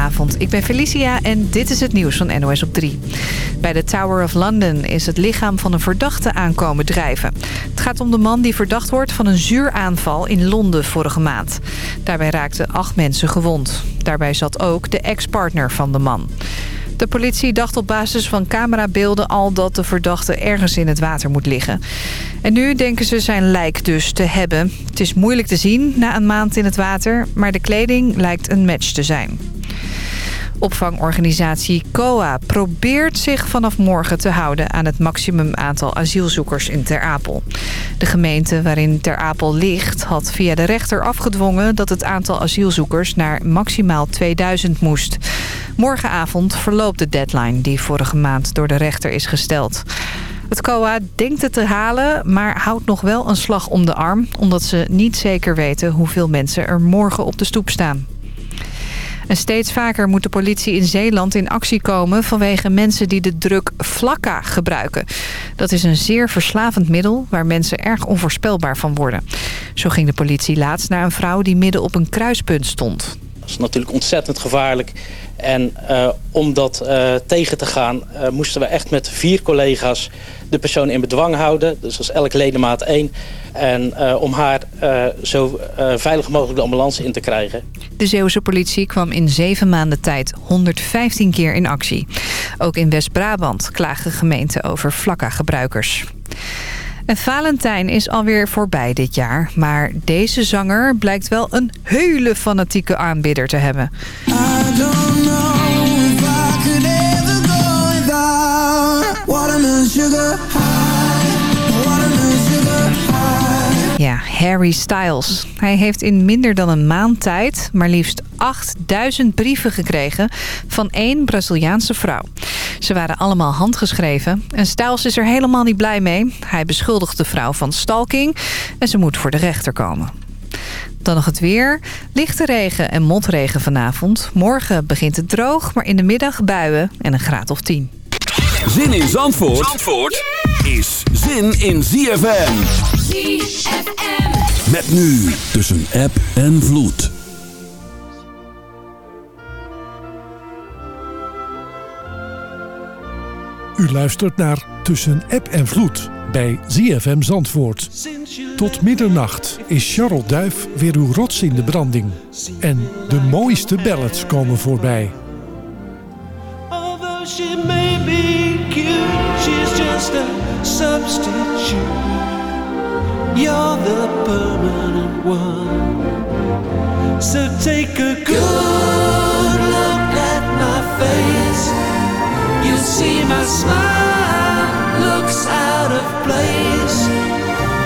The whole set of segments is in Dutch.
Goedenavond, ik ben Felicia en dit is het nieuws van NOS op 3. Bij de Tower of London is het lichaam van een verdachte aankomen drijven. Het gaat om de man die verdacht wordt van een zuuraanval in Londen vorige maand. Daarbij raakten acht mensen gewond. Daarbij zat ook de ex-partner van de man. De politie dacht op basis van camerabeelden al dat de verdachte ergens in het water moet liggen. En nu denken ze zijn lijk dus te hebben. Het is moeilijk te zien na een maand in het water, maar de kleding lijkt een match te zijn. Opvangorganisatie COA probeert zich vanaf morgen te houden aan het maximum aantal asielzoekers in Ter Apel. De gemeente waarin Ter Apel ligt had via de rechter afgedwongen dat het aantal asielzoekers naar maximaal 2000 moest. Morgenavond verloopt de deadline die vorige maand door de rechter is gesteld. Het COA denkt het te halen, maar houdt nog wel een slag om de arm... omdat ze niet zeker weten hoeveel mensen er morgen op de stoep staan. En steeds vaker moet de politie in Zeeland in actie komen... vanwege mensen die de druk Flakka gebruiken. Dat is een zeer verslavend middel waar mensen erg onvoorspelbaar van worden. Zo ging de politie laatst naar een vrouw die midden op een kruispunt stond. Is natuurlijk ontzettend gevaarlijk. En uh, om dat uh, tegen te gaan uh, moesten we echt met vier collega's de persoon in bedwang houden. Dus dat is elk ledemaat één. En om haar zo veilig mogelijk de ambulance in te krijgen. De Zeeuwse politie kwam in zeven maanden tijd 115 keer in actie. Ook in West-Brabant klagen gemeenten over vlakka-gebruikers. En Valentijn is alweer voorbij dit jaar. Maar deze zanger blijkt wel een hele fanatieke aanbidder te hebben. Ja, Harry Styles. Hij heeft in minder dan een maand tijd maar liefst 8000 brieven gekregen van één Braziliaanse vrouw. Ze waren allemaal handgeschreven en Styles is er helemaal niet blij mee. Hij beschuldigt de vrouw van stalking en ze moet voor de rechter komen. Dan nog het weer. Lichte regen en motregen vanavond. Morgen begint het droog, maar in de middag buien en een graad of 10. Zin in Zandvoort, Zandvoort is zin in ZFM. ZFM. Met nu tussen app en vloed. U luistert naar Tussen App en Vloed bij ZFM Zandvoort. Tot middernacht is Charles Duif weer uw rots in de branding. En de mooiste ballads komen voorbij. The permanent one. Take a look at my face. You see my smile looks out of place.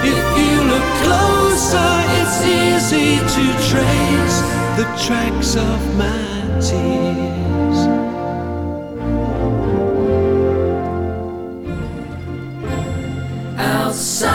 If you look closer, it's easy to trace the tracks of my tears. Outside.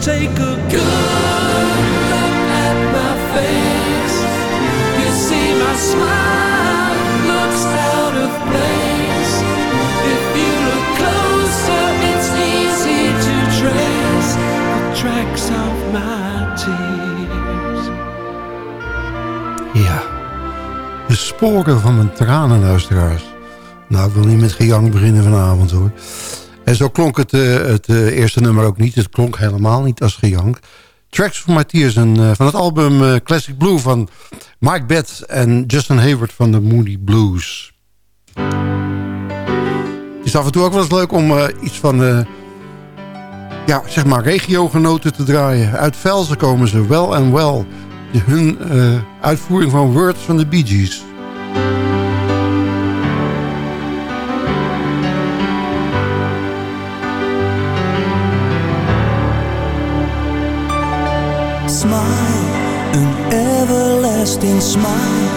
Take a good look at my face. You see my smile looks out of place. If you look closer, it's easy to trace the tracks of my sporen van mijn tranen, luisteraars. Nou, ik wil niet met gejank beginnen vanavond, hoor. En zo klonk het, uh, het uh, eerste nummer ook niet. Het klonk helemaal niet als gejank. Tracks My Tears uh, van het album Classic Blue van Mike Betts en Justin Hayward van de Moody Blues. Het is af en toe ook wel eens leuk om iets van ja, zeg maar regiogenoten te draaien. Uit Velzen komen ze, wel en wel. hun uitvoering van Words van de Bee Gees. An everlasting smile.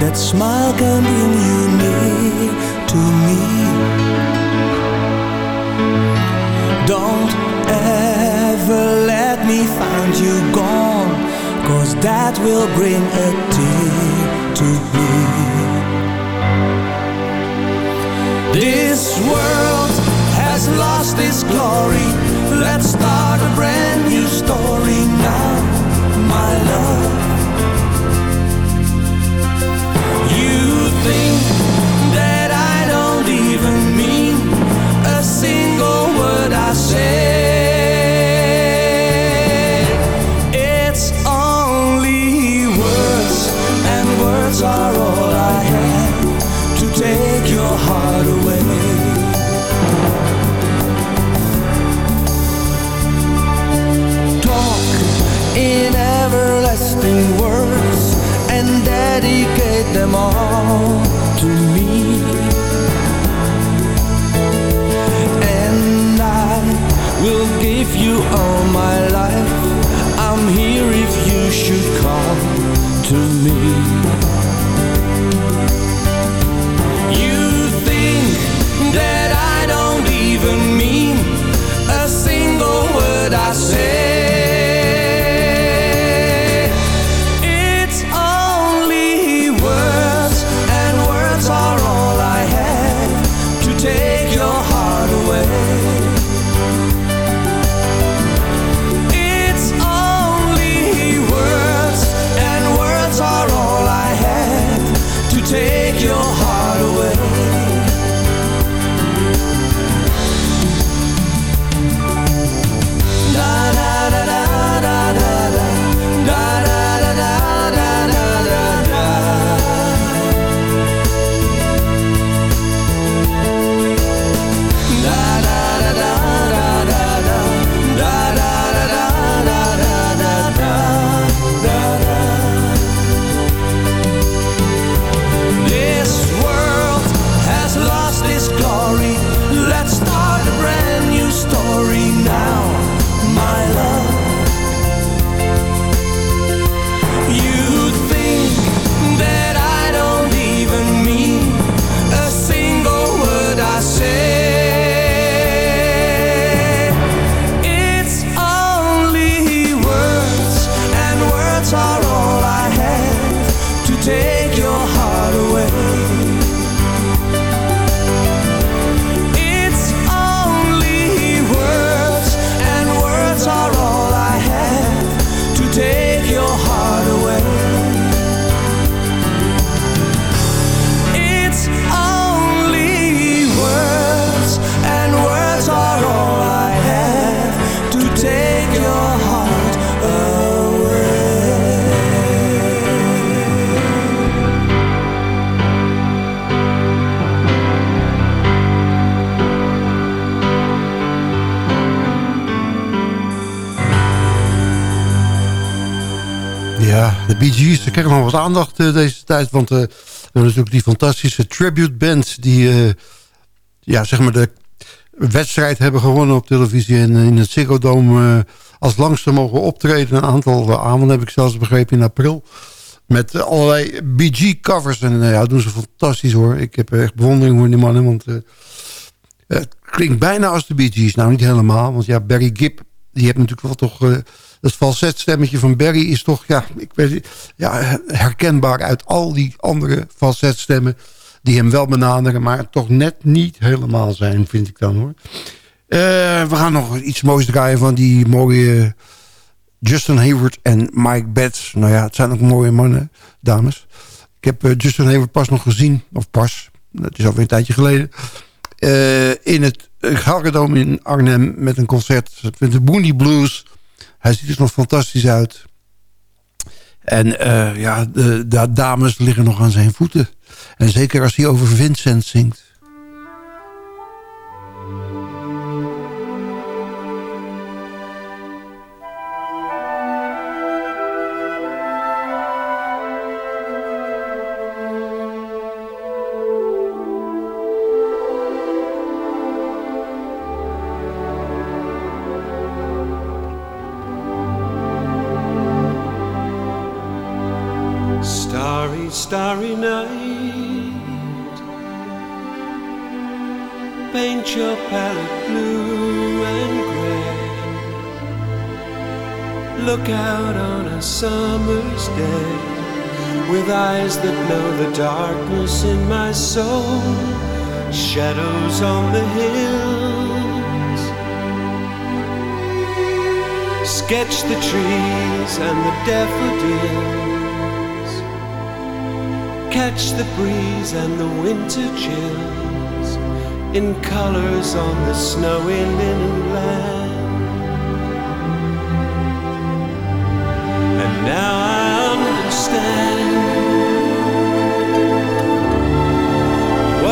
That smile can bring you near to me. Don't ever let me find you gone Cause that will bring a tear to me This world has lost its glory Let's start a brand new story now, my love. You think krijgen wat aandacht uh, deze tijd. Want uh, we hebben natuurlijk die fantastische tribute band... die uh, ja, zeg maar de wedstrijd hebben gewonnen op televisie... en in het Ziggo Dome als langste mogen optreden. Een aantal avonden heb ik zelfs begrepen in april. Met allerlei Bee Gees covers. En ja, doen ze fantastisch hoor. Ik heb echt bewondering voor die mannen. Want het klinkt bijna als de Gees. Nou, niet helemaal. Want ja, Barry Gibb... die heeft natuurlijk wel toch dat falsetstemmetje van Barry is toch ja, ik weet, ja, herkenbaar uit al die andere falsetstemmen die hem wel benaderen, maar toch net niet helemaal zijn, vind ik dan hoor. Uh, we gaan nog iets moois draaien van die mooie Justin Hayward en Mike Betts. Nou ja, het zijn ook mooie mannen, dames. Ik heb uh, Justin Hayward pas nog gezien, of pas, dat is alweer een tijdje geleden... Uh, in het Galgendoom in Arnhem met een concert met de Booney Blues... Hij ziet er nog fantastisch uit. En uh, ja, de, dames liggen nog aan zijn voeten. En zeker als hij over Vincent zingt. Soul. Shadows on the hills. Sketch the trees and the daffodils. Catch the breeze and the winter chills in colors on the snowy linen land. And now I understand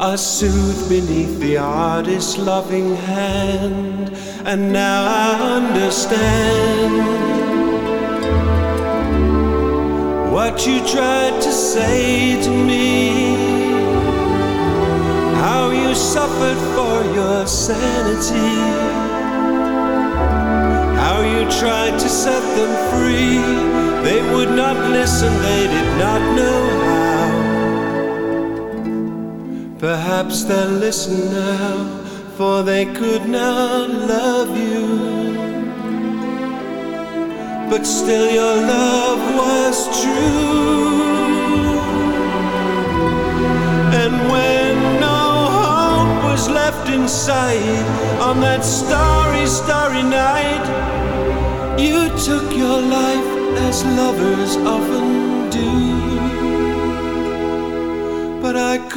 are soothed beneath the artist's loving hand. And now I understand what you tried to say to me. How you suffered for your sanity. How you tried to set them free. They would not listen, they did not know how. Perhaps they'll listen now, for they could not love you. But still, your love was true. And when no hope was left in sight on that starry, starry night, you took your life as lovers often do.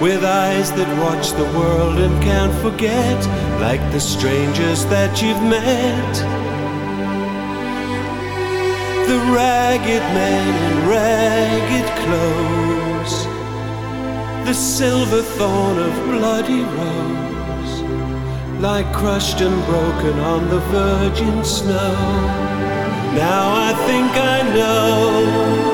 with eyes that watch the world and can't forget, like the strangers that you've met. The ragged man in ragged clothes, the silver thorn of bloody rose, lie crushed and broken on the virgin snow. Now I think I know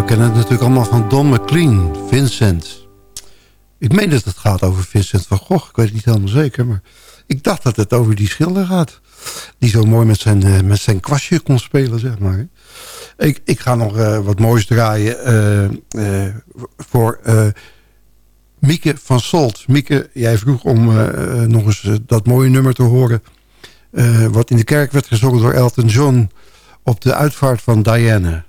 we kennen het natuurlijk allemaal van Don McLean, Vincent. Ik meen dat het gaat over Vincent van Gogh. Ik weet het niet helemaal zeker, maar ik dacht dat het over die schilder gaat. Die zo mooi met zijn, uh, met zijn kwastje kon spelen, zeg maar. Ik, ik ga nog uh, wat moois draaien uh, voor Mieke van Solt. Mieke, jij vroeg om nog eens dat mooie nummer te horen... wat in de kerk werd gezongen door Elton John... op de uitvaart van Diana...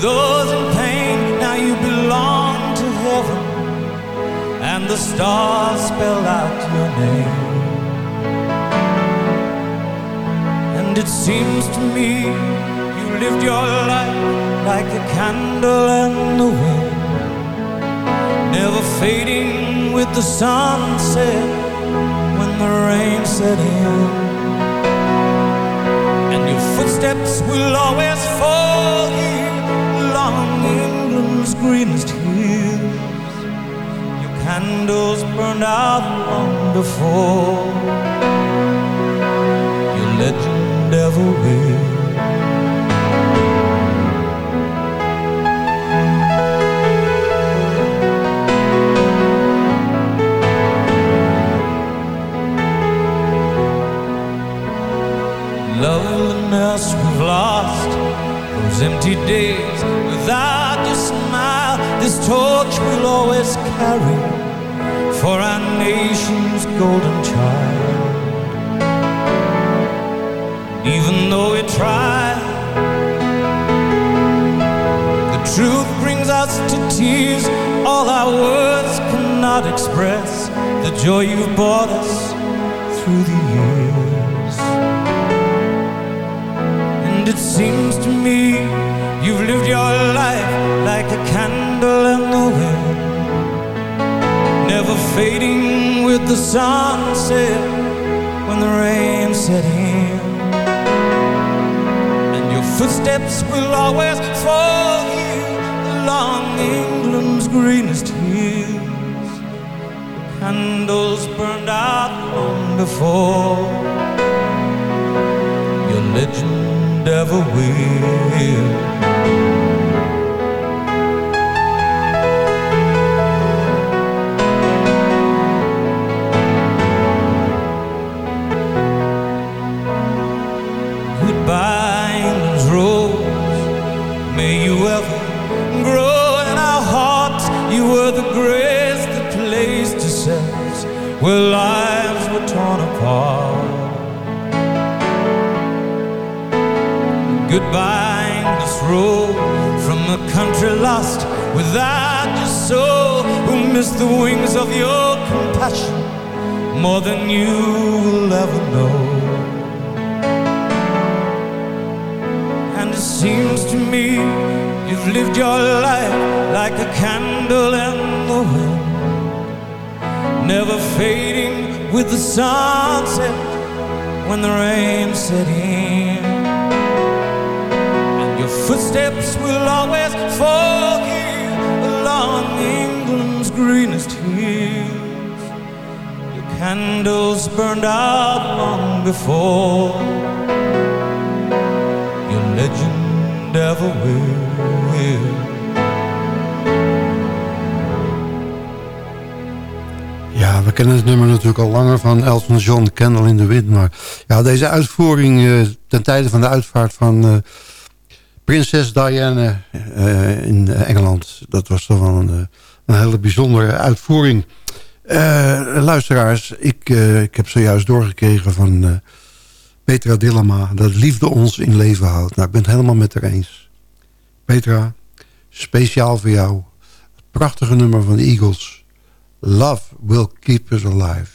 those in pain, now you belong to heaven, and the stars spell out your name. And it seems to me you lived your life like a candle in the wind, never fading with the sunset when the rain set in. And your footsteps will always fall here England's greenest hills. Your candles burned out long before your legend ever will. loveliness we've lost Those empty days torch we'll always carry For our nation's golden child. Even though we try The truth brings us to tears. All our words cannot express The joy you've brought us through the years. And it seems to me you've lived your life like a candle never fading with the sunset when the rain set in. And your footsteps will always fall here along England's greenest hills. Candles burned out long before your legend ever will. Country lost without your soul, who missed the wings of your compassion more than you will ever know. And it seems to me you've lived your life like a candle in the wind, never fading with the sunset when the rain set in footsteps will always fall here along England's greenest hills. Your candles burned out long before your legend ever will. Ja, we kennen het nummer natuurlijk al langer van Elton John, Candle in the Wind. Maar ja, deze uitvoering uh, ten tijde van de uitvaart van... Uh, Prinses Diana uh, in Engeland. Dat was toch wel een, een hele bijzondere uitvoering. Uh, luisteraars, ik, ik heb zojuist doorgekregen van Petra Dillema... dat liefde ons in leven houdt. Nou, ik ben het helemaal met haar eens. Petra, speciaal voor jou. Het prachtige nummer van de Eagles. Love will keep us alive.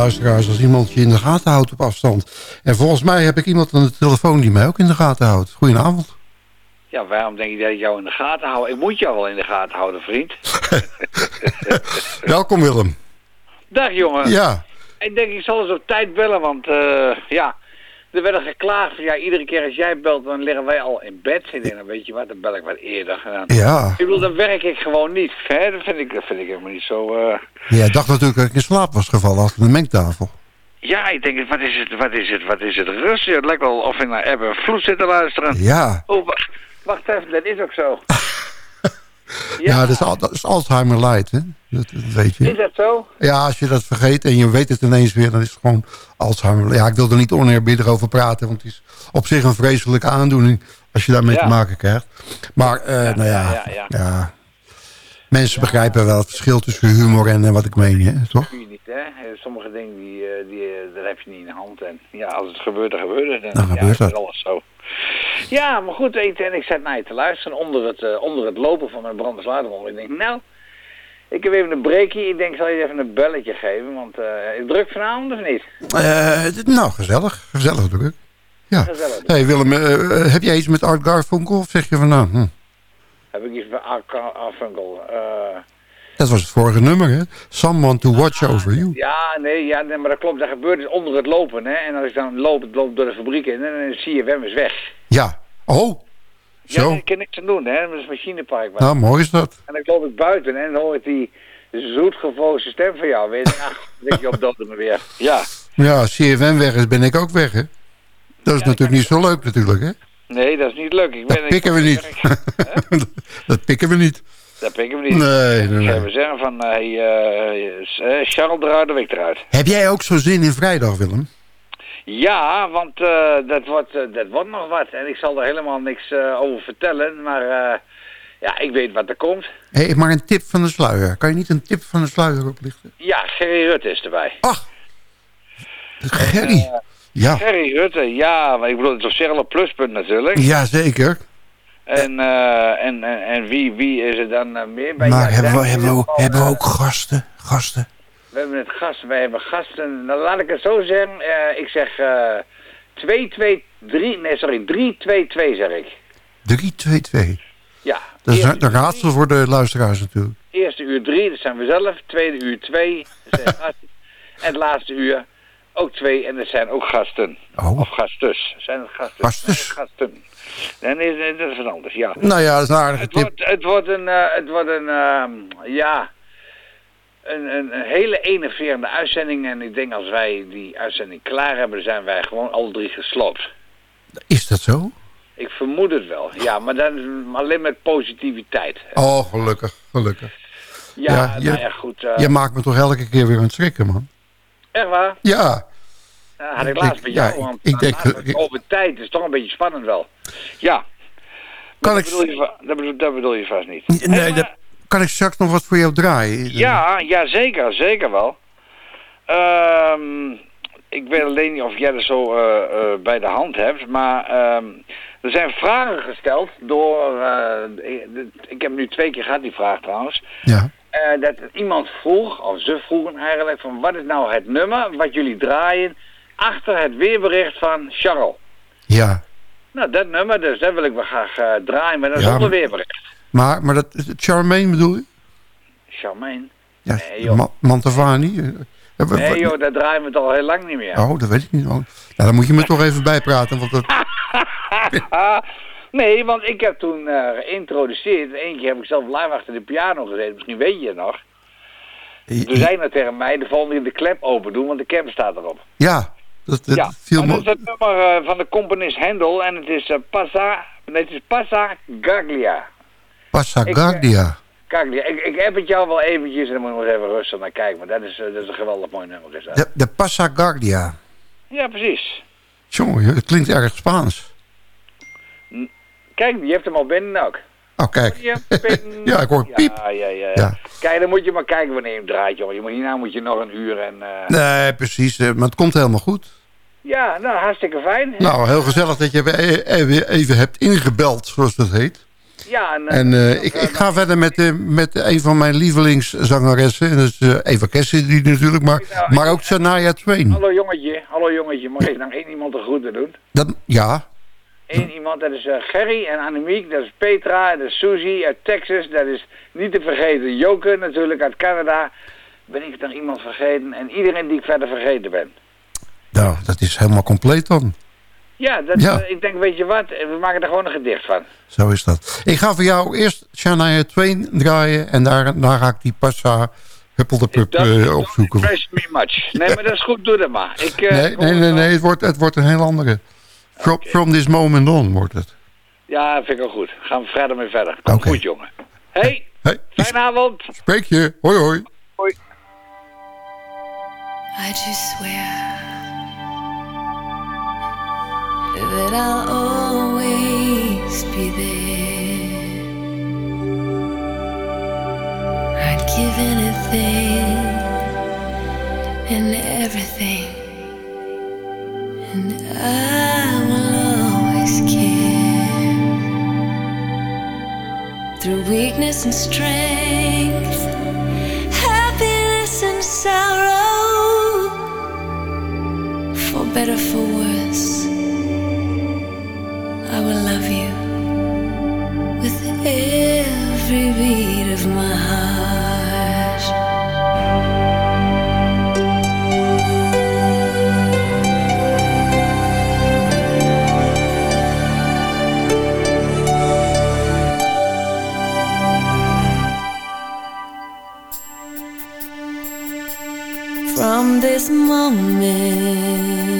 Luisteraars als iemand je in de gaten houdt op afstand. En volgens mij heb ik iemand aan de telefoon die mij ook in de gaten houdt. Goedenavond. Ja, waarom denk je dat ik jou in de gaten hou? Ik moet jou wel in de gaten houden, vriend. Welkom Willem. Dag jongen. Ja, Ik denk ik zal eens op tijd bellen, want eh, ja, er werd er geklaagd van ja, iedere keer als jij belt, dan liggen wij al in bed. Ik denk, dan weet je wat, dan bel ik wat eerder. En dan- ja. Ik bedoel, dan werk ik gewoon niet. Hè? Dat, vind ik, dat vind ik helemaal niet zo... eh, Jij dacht natuurlijk dat ik in slaap was gevallen achter de mengtafel. Ja, ik denk, wat is het, wat is het, wat is het rustig. Het lijkt wel of ik naar Ebbe en Vloed zit te luisteren. Ja, Oh, wacht, even, dat is ook zo. ja. dat, is, dat is Alzheimer light, hè? Dat, dat weet Is dat zo? Ja, als je dat vergeet en je weet het ineens weer, dan is het gewoon Alzheimer. Ja, ik wil er niet oneerbiedig over praten, want het is op zich een vreselijke aandoening als je daarmee Ja. te maken krijgt. Maar, eh, nou ja, ja, ja. ja. mensen begrijpen wel het verschil tussen humor en eh, wat ik meen, hè, toch? kun je niet, hè? Eh, Sommige dingen, die, die, dat heb je niet in de hand. En ja, als het gebeurt, dan gebeurt het. En, Dan gebeurt is het. alles zo. Ja, maar goed, weet je, en ik zat naar je te luisteren onder het, onder het lopen van mijn brandersladerwol. Ik denk, nou, ik heb even een breakje. Ik denk, zal je even een belletje geven, want eh is het druk vanavond of niet? Eh, nou, gezellig. Gezellig druk. Ja. Gezellig. hey Willem, eh, heb jij iets met Art Garfunkel? Of zeg je van nou, hm, Heb ik iets bij Arfunkel? Uh, dat was het vorige nummer, hè? Someone to watch over you. ja, nee, ja, nee, maar dat klopt. Dat gebeurt dus onder het lopen, hè. En als ik dan loop, het loopt door de fabriek in, en dan zie je Wem is weg. Ja. Oh, Ja, daar kan niks aan doen, hè. Dat is een machinepark. waar- Nou, mooi is dat. En dan loop ik buiten en dan hoor ik die zoetgevoelige stem van jou. Weet je, ach, denk je op dat me weer. Ja. Ja, als CFM weg is, ben ik ook weg, hè? Dat is natuurlijk niet zo leuk, natuurlijk, hè? Nee, dat is niet leuk. Ik ben, Dat pikken we niet. dat pikken we niet. Dat pikken we niet. Nee, nee, Ik even zeggen van, hey, eh, eh, Charles eruit, de week eruit. Heb jij ook zo zin in vrijdag, Willem? Ja, want eh, dat, wordt, eh, dat wordt nog wat. En ik zal er helemaal niks eh, over vertellen. Maar ja, ik weet wat er komt. Hé, maar een tip van de sluier. Kan je niet een tip van de sluier oplichten? Ja, Gerry Rutte is erbij. Ach, Gerry. Ja, Gerry Rutte, ja, maar ik bedoel, het is op zich al een pluspunt natuurlijk. ja zeker. En, en, en, en wie, wie is er dan meer bij? Maar Ja, hebben we, hebben, we, hebben we ook gasten? Gasten? We hebben het gast, wij hebben gasten. Nou, laat ik het zo zeggen. eh, ik zeg eh 2, 2, 3, nee sorry, 3, 2, 2 zeg ik. 3-2-2. Ja. Dat is een raadsel voor de luisteraars natuurlijk. Eerste uur 3, dat zijn we zelf. Tweede uur 2, dat zijn gasten. En het laatste uur ook 2 en dat zijn ook gasten. Oh. Of gastus. Zijn het gasten? Gastus? Zijn het gasten. Nee, nee, nee, dat is wat anders, ja. Nou ja, dat is een aardige Het tip. wordt, het wordt een, eh, het wordt een, ehm, ja, een, een, een hele enerverende uitzending. En ik denk als wij die uitzending klaar hebben, zijn wij gewoon alle drie gesloopt. Is dat zo? Ik vermoed het wel. Ja, maar dan alleen met positiviteit. Oh, gelukkig, gelukkig. Ja, ja, nou je- ja, goed. eh, Je maakt me toch elke keer weer aan het schrikken, man. Echt waar? Ja, had ik Ik- laatst bij jou, ja, want ik denk- over tijd is toch een beetje spannend wel. Ja. Kan dat, ik- bedoel je, dat, bedoel, dat bedoel je vast niet. nee, Hey, maar- dat, kan ik straks nog wat voor jou draaien? Ja, ja, zeker, zeker wel. Ehm, ik weet alleen niet of jij dat zo eh, eh, bij de hand hebt, maar ehm, er zijn vragen gesteld door, eh, ik, heb nu twee keer gehad die vraag trouwens, Ja. Dat iemand vroeg, of ze vroegen eigenlijk, van wat is nou het nummer wat jullie draaien achter het weerbericht van Charles? Ja. Nou, dat nummer, dus dat wil ik wel graag draaien, maar dan Ja, zonder maar- weerbericht. Maar, maar dat, Charmaine bedoel je? Charmaine? Ja, Nee, joh. Ma Mantovani? Eh, eh, Nee joh, dat draaien we het al heel lang niet meer. Oh, dat weet ik niet. Oh. Nou, dan moet je me toch even bijpraten. Want dat... nee, want ik heb toen eh, geïntroduceerd. Eén keer heb ik zelf live achter de piano gezeten. Misschien weet je het nog. Toen zei hij tegen mij, de volgende keer de klep open doen, want de klep staat erop. Ja, dat, dat ja, viel dat is het nummer van de componist Hendel en het is uh, Passa, nee, het is Passa Gaglia. Passagardia. Gaglia. Ik, ik heb het jou wel eventjes en dan moet je nog even rustig naar kijken, maar dat is, eh, dat is een geweldig mooi nummer. Is dat. De, de Passagardia. Ja, precies. Jongen, het klinkt erg Spaans. Kijk, je hebt hem al binnen ook. Oh, kijk. Ja, ik hoor piep. Ja, ja, ja. Ja. Kijk, dan moet je maar kijken wanneer je hem draait, jongen. Je moet, hierna moet je nog een uur en... eh, Nee, precies. eh, Maar het komt helemaal goed. Ja, nou, hartstikke fijn. Nou, heel gezellig dat je even, even, even hebt ingebeld, zoals dat heet. Ja, en, En eh, ik, ik ga verder met, eh, met een van mijn lievelingszangeressen. En dat is eh, Eva Cassidy natuurlijk, maar, maar ook Shania Twain. Hallo jongetje, hallo jongetje. Mag ik nog één iemand de groeten doen? Dat, ja, Eén iemand, dat is eh, Gerry en Annemiek, dat is Petra, dat is Suzy uit Texas, dat is niet te vergeten Joke natuurlijk uit Canada. Ben ik nog iemand vergeten en iedereen die ik verder vergeten ben. nou, dat is helemaal compleet dan. Ja, dat, Ja. eh, ik denk, weet je wat, we maken er gewoon een gedicht van. Zo is dat. Ik ga voor jou eerst Shania Twain draaien... en daarna ga ik die Passa Huppeldepup Dat- eh dat opzoeken. me much. Nee, maar dat is goed, doe dat maar. Ik, eh, Nee, nee, nee, het nee het, wordt, het wordt een heel andere. From, this moment on wordt het. Ja, vind ik wel goed. Gaan we verder mee verder. Kom Oké. goed, jongen. Hey, Hey, fijne avond. spreek je. Hoi, hoi. Hoi. I just swear that I'll always be there. I'd give anything and everything, and I will always care through weakness and strength happiness and sorrow, for better, for worse. I will love you with every beat of my heart. From this moment,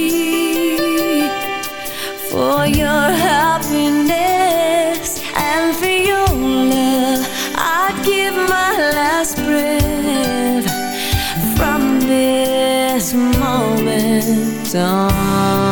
moment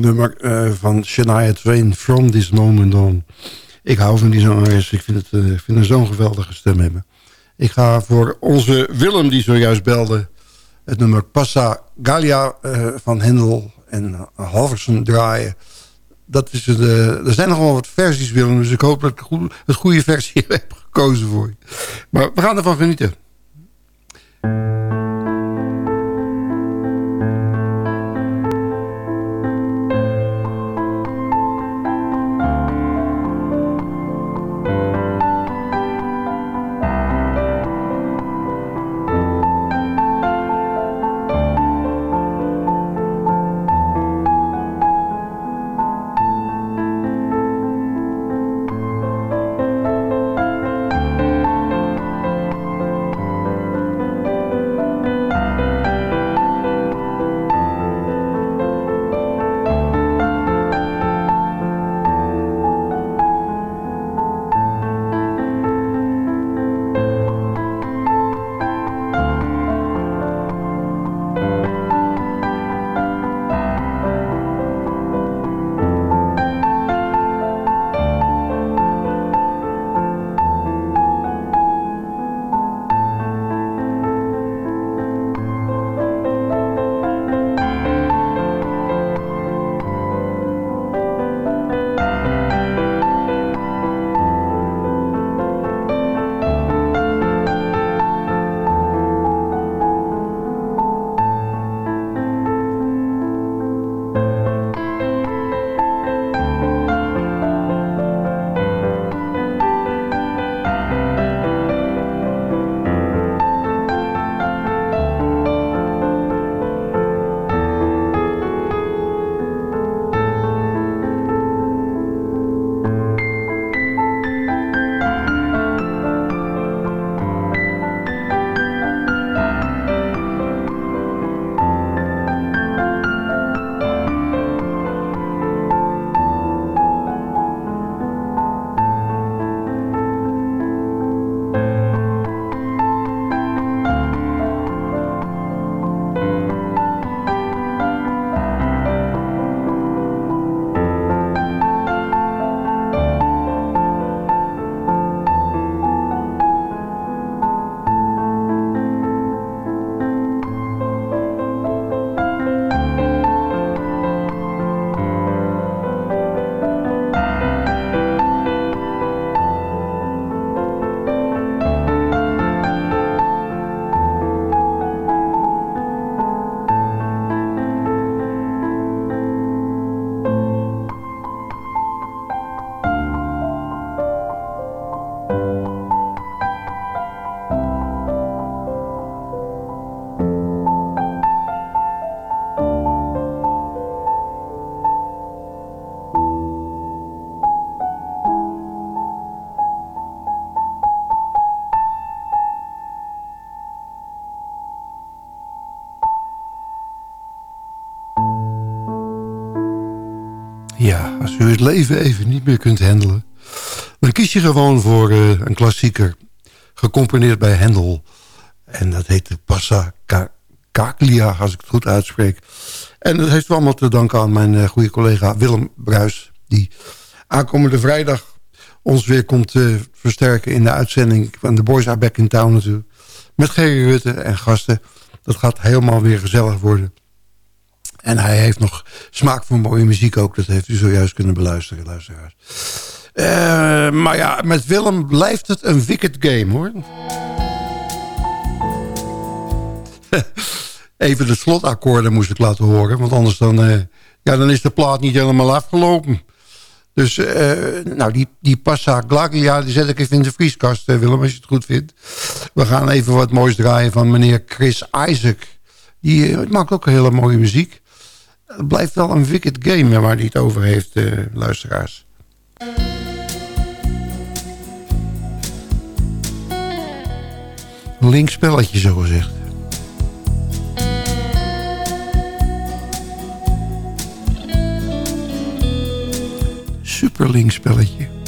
nummer eh, van Shania Twain, From This Moment On. Ik hou van die zangeres, ik vind, het, uh, vind haar zo'n geweldige stem hebben. Ik ga voor onze Willem, die zojuist belde... het nummer Passa Gallia uh, van Hendel en Halversen draaien. Dat is het, er zijn nog wel wat versies, Willem, dus ik hoop dat ik het goede versie heb gekozen voor je. Maar we gaan ervan genieten. Leven even niet meer kunt handelen... dan kies je gewoon voor uh, een klassieker. Gecomponeerd bij Hendel. En dat heet de Passa als ik het goed uitspreek. En dat heeft allemaal te danken aan mijn uh, goede collega Willem Bruis... die aankomende vrijdag ons weer komt uh, versterken in de uitzending... van de Boys Are Back in Town natuurlijk. Met Gerry Rutte en gasten. Dat gaat helemaal weer gezellig worden. En hij heeft nog smaak voor mooie muziek ook. Dat heeft u zojuist kunnen beluisteren, luisteraars. Uh, maar ja, met Willem blijft het een wicked game, hoor. Even de slotakkoorden moest ik laten horen. Want anders dan, uh, ja, dan is de plaat niet helemaal afgelopen. Dus uh, nou, die, die Passa Glagia, die zet ik even in de vrieskast, Willem, als je het goed vindt. We gaan even wat moois draaien van meneer Chris Isaac. Die maakt ook hele mooie muziek. Het blijft wel een wicked game waar hij het over heeft, uh, luisteraars. Links spelletje, zo gezegd. Super links spelletje.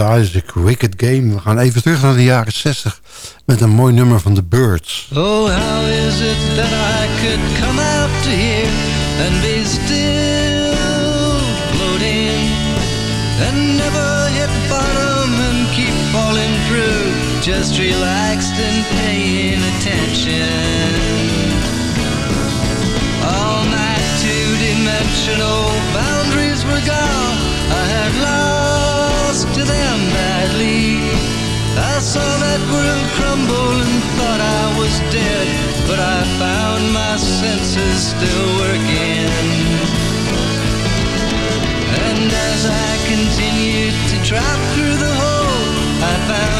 Isaac, Wicked Game. We gaan even terug naar de jaren 60 met een mooi nummer van The Birds. Oh, how is it that I could come out to here and be still floating and never hit bottom and keep falling through just relaxed and paying attention all my two-dimensional body but I found my senses still working. And as I continued to drop through the hole, I found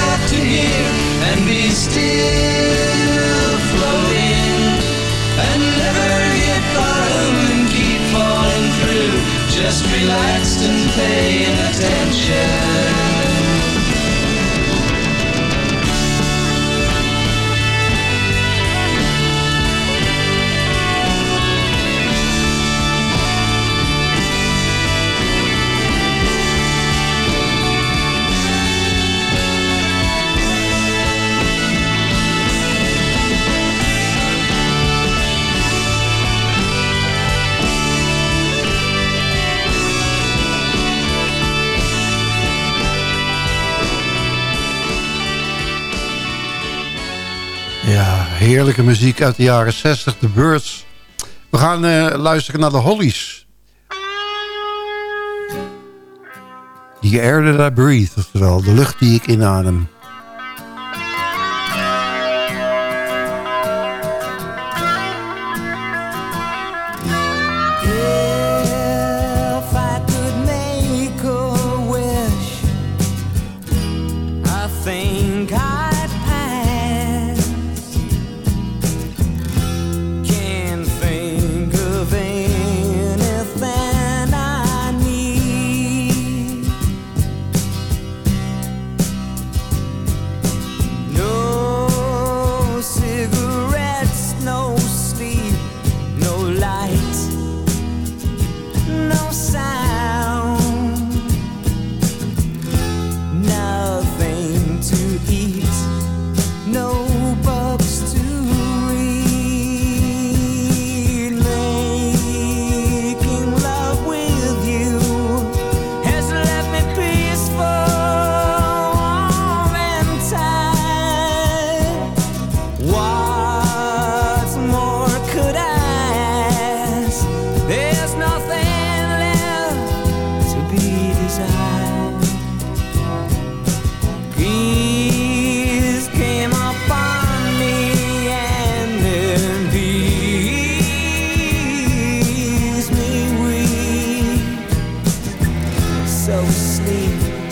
just relaxed and paying attention? Heerlijke muziek uit de jaren 60, The Birds. We gaan eh, luisteren naar de Hollies. The air that I breathe, oftewel de lucht die ik inadem.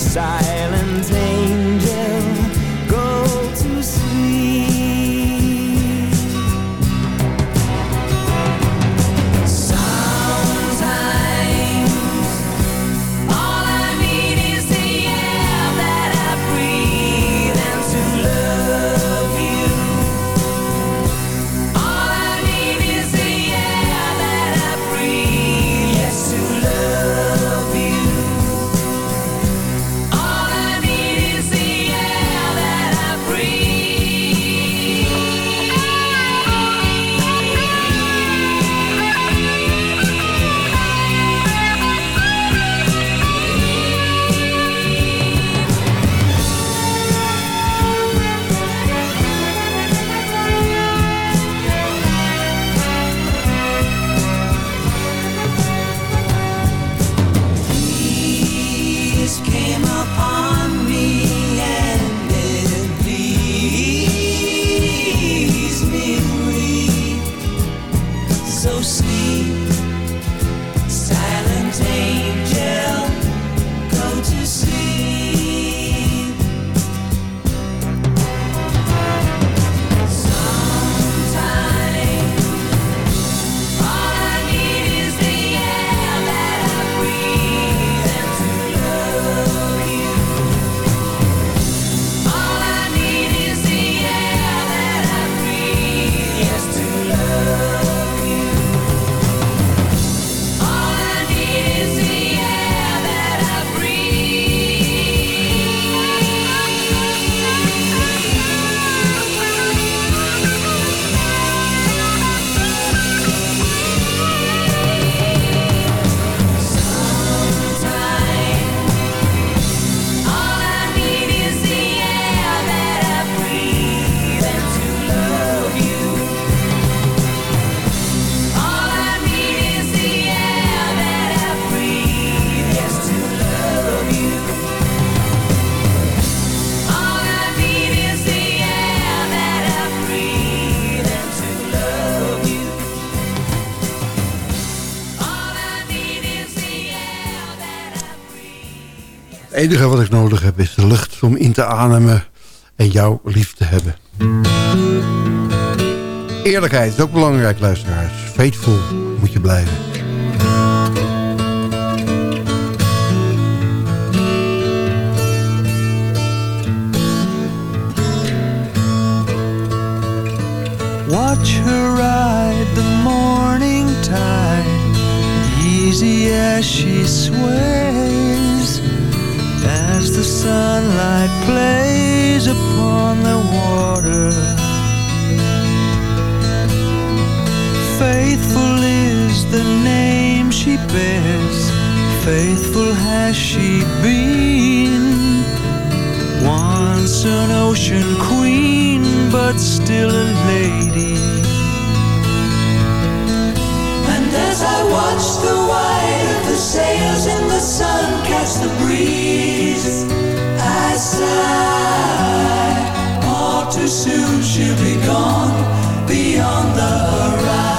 side. Enige wat ik nodig heb is de lucht om in te ademen en jou lief te hebben. Eerlijkheid is ook belangrijk, luisteraars. Faithful moet je blijven. Watch her ride the morning tide, easy as she sways, the sunlight plays upon the water. Faithful is the name she bears, faithful has she been. Once an ocean queen, but still a lady. And as I watch the the sails in the sun catch the breeze, I sigh. All too soon she'll be gone beyond the horizon.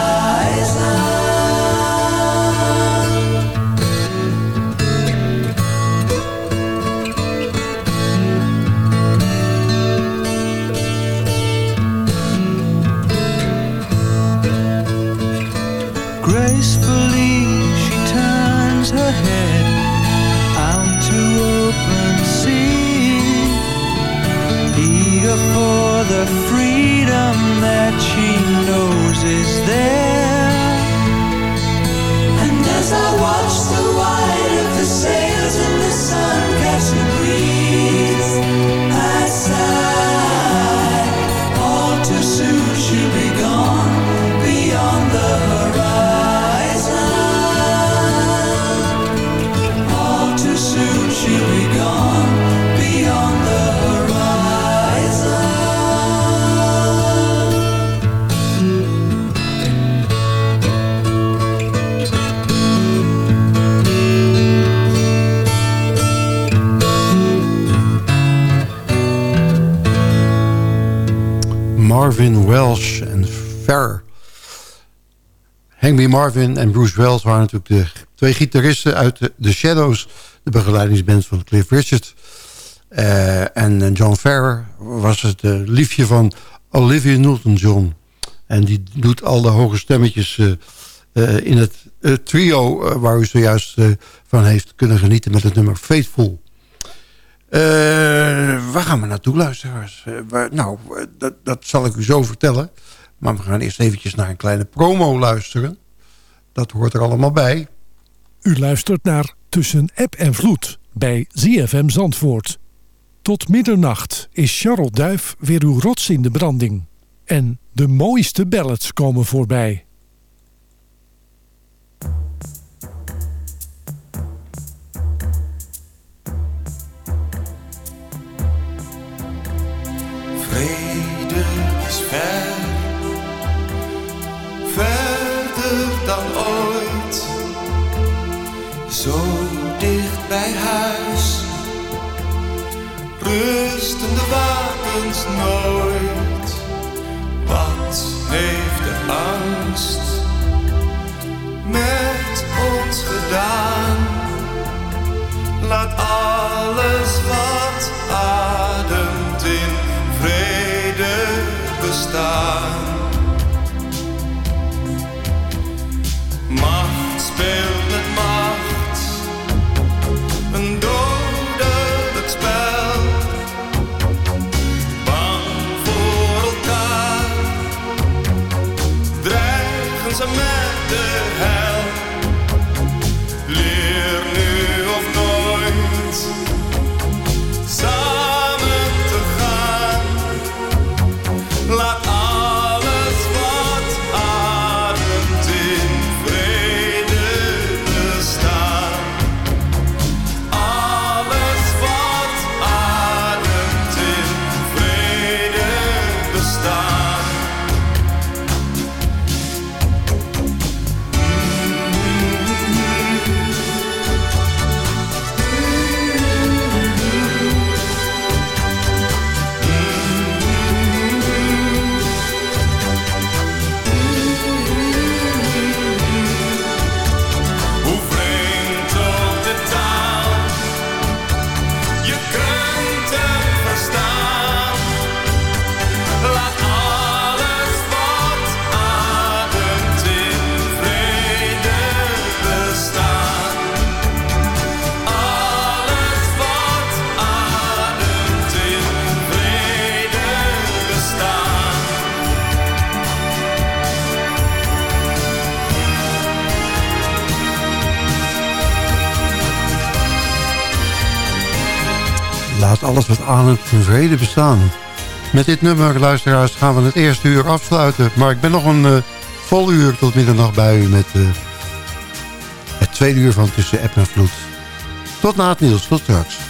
Welsh en Fer. Hank B. Marvin en Bruce Wells waren natuurlijk de twee gitaristen uit The Shadows, de begeleidingsband van Cliff Richard. Eh, en John Ferrer was het eh, liefje van Olivia Newton-John. En die doet al de hoge stemmetjes eh, eh, in het eh, trio eh, waar u zojuist eh, van heeft kunnen genieten met het nummer Faithful. Eh, waar gaan we naartoe, luisteraars? Eh, nou, eh, dat, dat zal ik u zo vertellen. Maar we gaan eerst eventjes naar een kleine promo luisteren. Dat hoort er allemaal bij. U luistert naar Tussen App en Vloed bij ZFM Zandvoort. Tot middernacht is Charles Duif weer uw rots in de branding. En de mooiste ballads komen voorbij. Alles wat ademt in vrede bestaan. Met dit nummer, luisteraars, gaan we het eerste uur afsluiten. Maar ik ben nog een uh, vol uur tot middernacht bij u met uh, het tweede uur van Tussen App en Vloed. Tot na het nieuws, tot straks.